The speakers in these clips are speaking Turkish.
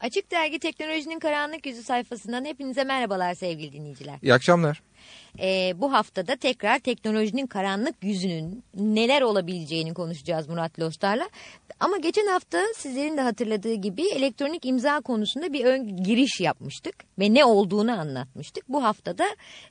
Açık Dergi Teknolojinin Karanlık Yüzü sayfasından hepinize merhabalar sevgili dinleyiciler. İyi akşamlar. Ee, bu haftada tekrar teknolojinin karanlık yüzünün neler olabileceğini konuşacağız Murat Lostar'la. Ama geçen hafta sizlerin de hatırladığı gibi elektronik imza konusunda bir ön giriş yapmıştık ve ne olduğunu anlatmıştık. Bu haftada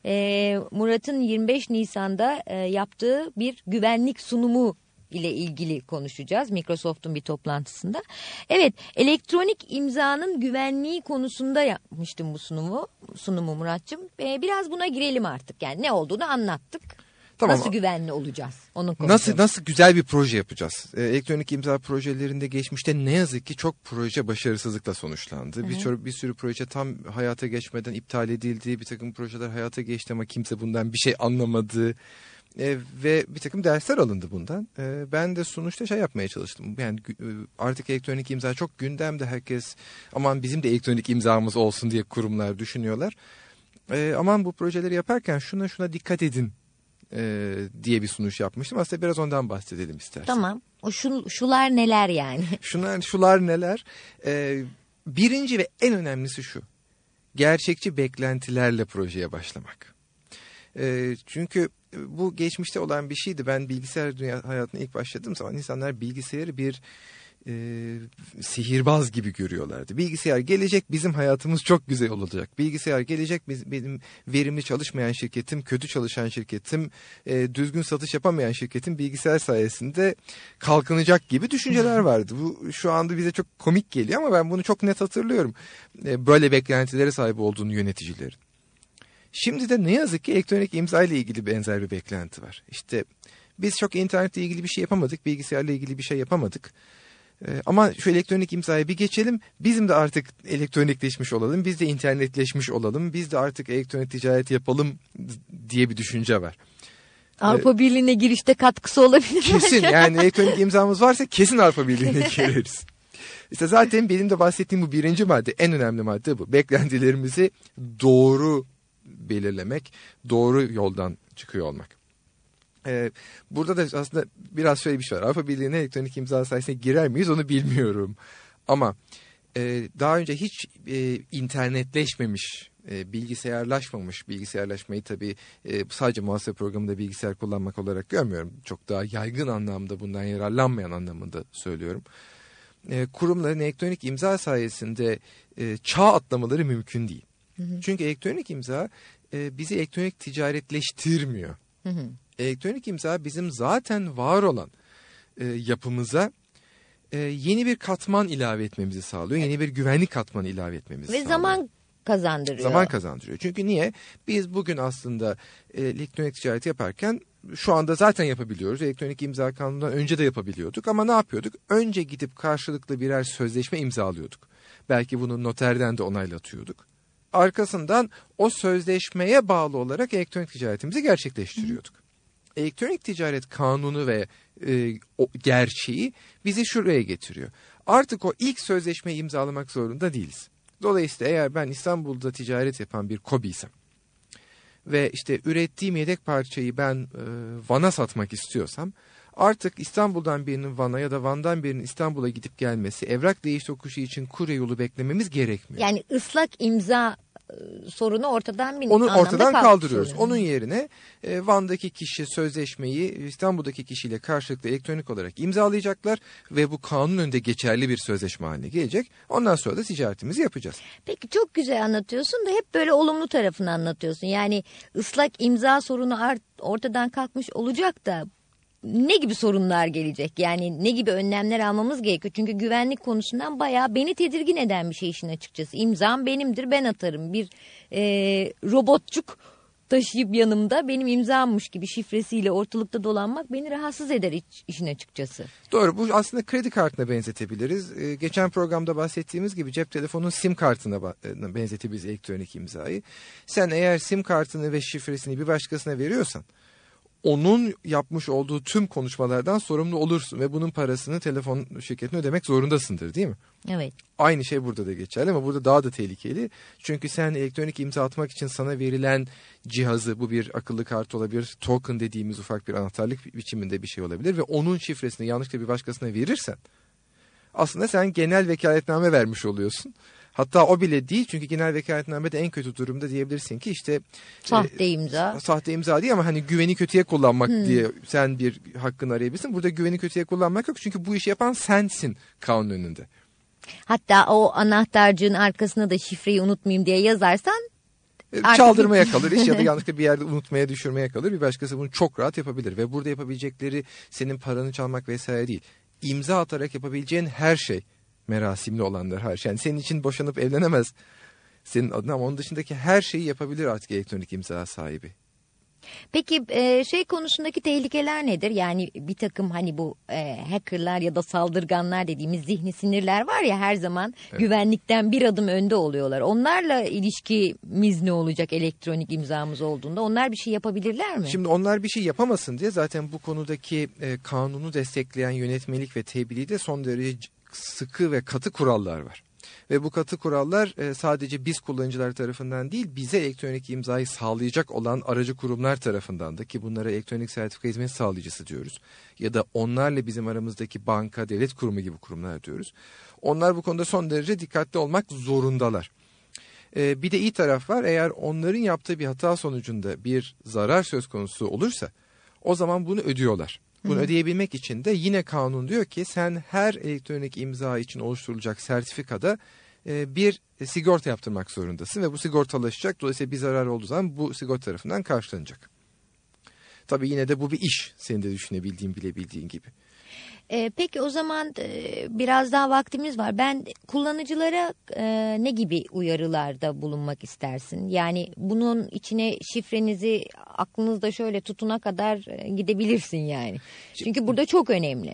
e, Murat'ın 25 Nisan'da e, yaptığı bir güvenlik sunumu ile ilgili konuşacağız Microsoft'un bir toplantısında. Evet elektronik imzanın güvenliği konusunda yapmıştım bu sunumu sunumu Muratçım. Ee, biraz buna girelim artık yani ne olduğunu anlattık. Tamam. Nasıl güvenli olacağız? Onun nasıl nasıl güzel bir proje yapacağız? Ee, elektronik imza projelerinde geçmişte ne yazık ki çok proje başarısızlıkla sonuçlandı. Bir sürü bir sürü proje tam hayata geçmeden iptal edildi. Bir takım projeler hayata geçti ama kimse bundan bir şey anlamadı. E, ve bir takım dersler alındı bundan. E, ben de sonuçta şey yapmaya çalıştım. Yani e, artık elektronik imza çok gündemde herkes aman bizim de elektronik imzamız olsun diye kurumlar düşünüyorlar. E, aman bu projeleri yaparken şuna şuna dikkat edin e, diye bir sunuş yapmıştım. Aslında biraz ondan bahsedelim istersen. Tamam. O şu, şular neler yani? Şunlar şular neler? E, birinci ve en önemlisi şu. Gerçekçi beklentilerle projeye başlamak. E, çünkü bu geçmişte olan bir şeydi. Ben bilgisayar dünya hayatına ilk başladığım zaman insanlar bilgisayarı bir e, sihirbaz gibi görüyorlardı. Bilgisayar gelecek bizim hayatımız çok güzel olacak. Bilgisayar gelecek benim verimli çalışmayan şirketim, kötü çalışan şirketim, e, düzgün satış yapamayan şirketim bilgisayar sayesinde kalkınacak gibi düşünceler vardı. Bu şu anda bize çok komik geliyor ama ben bunu çok net hatırlıyorum. E, böyle beklentilere sahip olduğunu yöneticilerin. Şimdi de ne yazık ki elektronik imza ile ilgili benzer bir beklenti var. İşte biz çok internetle ilgili bir şey yapamadık, bilgisayarla ilgili bir şey yapamadık. Ee, ama şu elektronik imzaya bir geçelim. Bizim de artık elektronikleşmiş olalım. Biz de internetleşmiş olalım. Biz de artık elektronik ticaret yapalım diye bir düşünce var. Avrupa ee, Birliği'ne girişte katkısı olabilir. Kesin yani elektronik imzamız varsa kesin Avrupa Birliği'ne gireriz. İşte zaten benim de bahsettiğim bu birinci madde en önemli madde bu. Beklentilerimizi doğru belirlemek, doğru yoldan çıkıyor olmak. Ee, burada da aslında biraz şöyle bir şey var. Avrupa Birliği'ne elektronik imza sayesinde girer miyiz onu bilmiyorum. Ama e, daha önce hiç e, internetleşmemiş, e, bilgisayarlaşmamış, bilgisayarlaşmayı tabii e, sadece muhasebe programında bilgisayar kullanmak olarak görmüyorum. Çok daha yaygın anlamda bundan yararlanmayan anlamında söylüyorum. E, kurumların elektronik imza sayesinde e, çağ atlamaları mümkün değil. Hı hı. Çünkü elektronik imza e, bizi elektronik ticaretleştirmiyor. Hı hı. Elektronik imza bizim zaten var olan e, yapımıza e, yeni bir katman ilave etmemizi sağlıyor. Yeni bir güvenlik katmanı ilave etmemizi Ve sağlıyor. Ve zaman kazandırıyor. Zaman kazandırıyor. Çünkü niye? Biz bugün aslında e, elektronik ticaret yaparken şu anda zaten yapabiliyoruz. Elektronik imza kanunundan önce de yapabiliyorduk ama ne yapıyorduk? Önce gidip karşılıklı birer sözleşme imzalıyorduk. Belki bunu noterden de onaylatıyorduk arkasından o sözleşmeye bağlı olarak elektronik ticaretimizi gerçekleştiriyorduk. Elektronik ticaret kanunu ve e, o gerçeği bizi şuraya getiriyor. Artık o ilk sözleşmeyi imzalamak zorunda değiliz. Dolayısıyla eğer ben İstanbul'da ticaret yapan bir kobiysem ve işte ürettiğim yedek parçayı ben e, Van'a satmak istiyorsam Artık İstanbul'dan birinin Van'a ya da Van'dan birinin İstanbul'a gidip gelmesi, evrak değiş tokuşu için kurye yolu beklememiz gerekmiyor. Yani ıslak imza e, sorunu ortadan bir Onu ortadan kaldırıyoruz. Onun yerine e, Van'daki kişi sözleşmeyi İstanbul'daki kişiyle karşılıklı elektronik olarak imzalayacaklar ve bu kanun önünde geçerli bir sözleşme haline gelecek. Ondan sonra da ticaretimizi yapacağız. Peki çok güzel anlatıyorsun da hep böyle olumlu tarafını anlatıyorsun. Yani ıslak imza sorunu art, ortadan kalkmış olacak da ne gibi sorunlar gelecek? Yani ne gibi önlemler almamız gerekiyor? Çünkü güvenlik konusundan bayağı beni tedirgin eden bir şey işin açıkçası. İmzam benimdir ben atarım. Bir e, robotçuk taşıyıp yanımda benim imzammış gibi şifresiyle ortalıkta dolanmak beni rahatsız eder iş, işin açıkçası. Doğru bu aslında kredi kartına benzetebiliriz. Ee, geçen programda bahsettiğimiz gibi cep telefonunun sim kartına e, benzetebiliriz elektronik imzayı. Sen eğer sim kartını ve şifresini bir başkasına veriyorsan onun yapmış olduğu tüm konuşmalardan sorumlu olursun ve bunun parasını telefon şirketine ödemek zorundasındır değil mi? Evet. Aynı şey burada da geçerli ama burada daha da tehlikeli. Çünkü sen elektronik imza atmak için sana verilen cihazı bu bir akıllı kart olabilir, token dediğimiz ufak bir anahtarlık biçiminde bir şey olabilir ve onun şifresini yanlışlıkla bir başkasına verirsen aslında sen genel vekaletname vermiş oluyorsun. Hatta o bile değil çünkü genel vekaletnamede en kötü durumda diyebilirsin ki işte sahte e, imza. Sahte imza değil ama hani güveni kötüye kullanmak hmm. diye sen bir hakkını arayabilirsin. Burada güveni kötüye kullanmak yok çünkü bu işi yapan sensin kanun önünde. Hatta o anahtarcığın arkasına da şifreyi unutmayayım diye yazarsan e, Artık... çaldırmaya kalır iş ya da yanlışlıkla bir yerde unutmaya düşürmeye kalır. Bir başkası bunu çok rahat yapabilir ve burada yapabilecekleri senin paranı çalmak vesaire değil. İmza atarak yapabileceğin her şey merasimli olanlar her şey. Yani senin için boşanıp evlenemez senin adına ama onun dışındaki her şeyi yapabilir artık elektronik imza sahibi. Peki e, şey konusundaki tehlikeler nedir? Yani bir takım hani bu e, hackerlar ya da saldırganlar dediğimiz zihni sinirler var ya her zaman evet. güvenlikten bir adım önde oluyorlar. Onlarla ilişkimiz ne olacak elektronik imzamız olduğunda? Onlar bir şey yapabilirler mi? Şimdi onlar bir şey yapamasın diye zaten bu konudaki e, kanunu destekleyen yönetmelik ve tebliğde son derece sıkı ve katı kurallar var. Ve bu katı kurallar e, sadece biz kullanıcılar tarafından değil bize elektronik imzayı sağlayacak olan aracı kurumlar tarafından da ki bunlara elektronik sertifika hizmet sağlayıcısı diyoruz. Ya da onlarla bizim aramızdaki banka, devlet kurumu gibi kurumlar diyoruz. Onlar bu konuda son derece dikkatli olmak zorundalar. E, bir de iyi taraf var eğer onların yaptığı bir hata sonucunda bir zarar söz konusu olursa o zaman bunu ödüyorlar. Bunu Hı. ödeyebilmek için de yine kanun diyor ki sen her elektronik imza için oluşturulacak sertifikada e, bir sigorta yaptırmak zorundasın ve bu sigortalaşacak. Dolayısıyla bir zarar olduğu zaman bu sigorta tarafından karşılanacak. Tabii yine de bu bir iş senin de düşünebildiğin bilebildiğin gibi. E, peki o zaman e, biraz daha vaktimiz var. Ben kullanıcılara e, ne gibi uyarılarda bulunmak istersin? Yani bunun içine şifrenizi aklınızda şöyle tutuna kadar e, gidebilirsin yani. Çünkü burada çok önemli.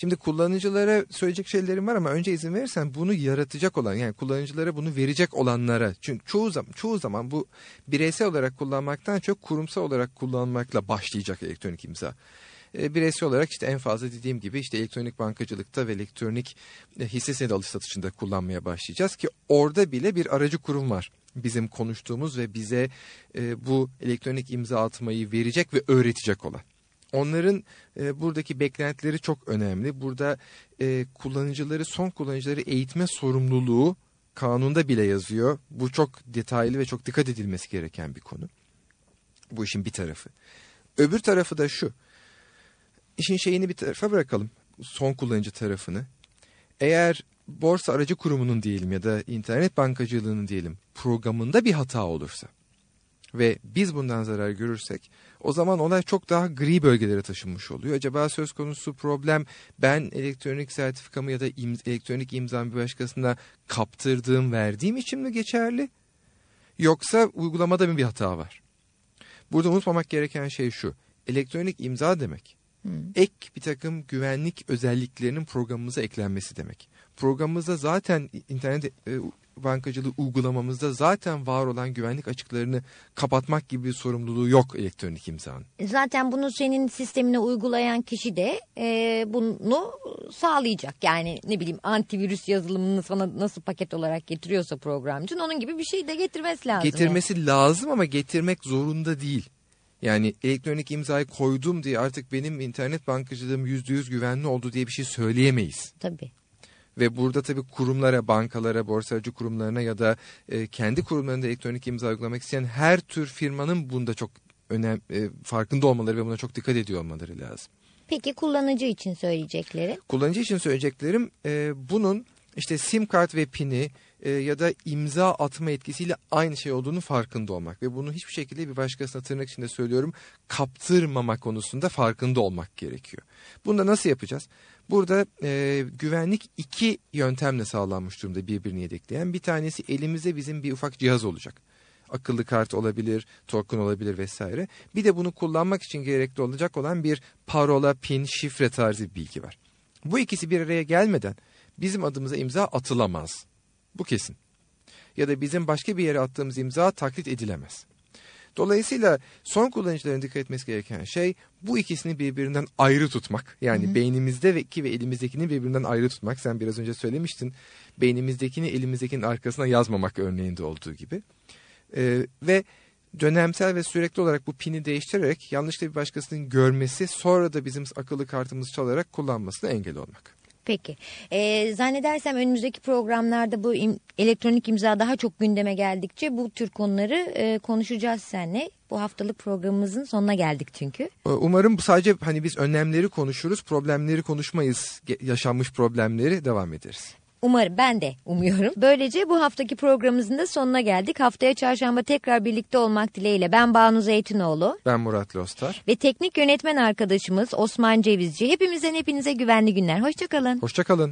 Şimdi kullanıcılara söyleyecek şeylerim var ama önce izin verirsen bunu yaratacak olan yani kullanıcılara bunu verecek olanlara çünkü çoğu zaman çoğu zaman bu bireysel olarak kullanmaktan çok kurumsal olarak kullanmakla başlayacak elektronik imza e, bireysel olarak işte en fazla dediğim gibi işte elektronik bankacılıkta ve elektronik e, hisse senedi alış satışında kullanmaya başlayacağız ki orada bile bir aracı kurum var. Bizim konuştuğumuz ve bize e, bu elektronik imza atmayı verecek ve öğretecek olan. Onların e, buradaki beklentileri çok önemli. Burada e, kullanıcıları, son kullanıcıları eğitme sorumluluğu kanunda bile yazıyor. Bu çok detaylı ve çok dikkat edilmesi gereken bir konu. Bu işin bir tarafı. Öbür tarafı da şu. İşin şeyini bir tarafa bırakalım. Son kullanıcı tarafını. Eğer borsa aracı kurumunun diyelim ya da internet bankacılığının diyelim programında bir hata olursa ve biz bundan zarar görürsek o zaman olay çok daha gri bölgelere taşınmış oluyor. Acaba söz konusu problem ben elektronik sertifikamı ya da im, elektronik imzamı bir başkasına kaptırdığım verdiğim için mi geçerli? Yoksa uygulamada mı bir hata var? Burada unutmamak gereken şey şu. Elektronik imza demek Ek bir takım güvenlik özelliklerinin programımıza eklenmesi demek. Programımızda zaten internet e, bankacılığı uygulamamızda zaten var olan güvenlik açıklarını kapatmak gibi bir sorumluluğu yok elektronik imzanın. Zaten bunu senin sistemine uygulayan kişi de e, bunu sağlayacak. Yani ne bileyim antivirüs yazılımını sana nasıl paket olarak getiriyorsa programcın onun gibi bir şey de getirmesi lazım. Getirmesi lazım ama getirmek zorunda değil. Yani elektronik imzayı koydum diye artık benim internet bankacılığım yüzde yüz güvenli oldu diye bir şey söyleyemeyiz. Tabii. Ve burada tabii kurumlara, bankalara, borsacı kurumlarına ya da e, kendi kurumlarında elektronik imza uygulamak isteyen her tür firmanın bunda çok önem e, farkında olmaları ve buna çok dikkat ediyor olmaları lazım. Peki kullanıcı için söyleyecekleri? Kullanıcı için söyleyeceklerim e, bunun işte sim kart ve pini e, ya da imza atma etkisiyle aynı şey olduğunu farkında olmak ve bunu hiçbir şekilde bir başkasına tırnak içinde söylüyorum kaptırmama konusunda farkında olmak gerekiyor. Bunu da nasıl yapacağız? Burada e, güvenlik iki yöntemle sağlanmış durumda birbirini yedekleyen. Bir tanesi elimizde bizim bir ufak cihaz olacak. Akıllı kart olabilir, token olabilir vesaire. Bir de bunu kullanmak için gerekli olacak olan bir parola, pin, şifre tarzı bir bilgi var. Bu ikisi bir araya gelmeden bizim adımıza imza atılamaz. Bu kesin. Ya da bizim başka bir yere attığımız imza taklit edilemez. Dolayısıyla son kullanıcıların dikkat etmesi gereken şey bu ikisini birbirinden ayrı tutmak. Yani hı hı. beynimizdeki ve elimizdekini birbirinden ayrı tutmak. Sen biraz önce söylemiştin. Beynimizdekini elimizdekinin arkasına yazmamak örneğinde olduğu gibi. Ee, ve dönemsel ve sürekli olarak bu pini değiştirerek yanlışlıkla bir başkasının görmesi sonra da bizim akıllı kartımızı çalarak kullanmasına engel olmak. Peki. Ee, zannedersem önümüzdeki programlarda bu im- elektronik imza daha çok gündeme geldikçe bu tür konuları e, konuşacağız seninle. Bu haftalık programımızın sonuna geldik çünkü. Ee, Umarım sadece hani biz önlemleri konuşuruz, problemleri konuşmayız. Yaşanmış problemleri devam ederiz. Umarım ben de umuyorum. Böylece bu haftaki programımızın da sonuna geldik. Haftaya çarşamba tekrar birlikte olmak dileğiyle ben Banu Zeytinoğlu Ben Murat Lostar. ve teknik yönetmen arkadaşımız Osman Cevizci. Hepimizden hepinize güvenli günler. Hoşçakalın. Hoşçakalın.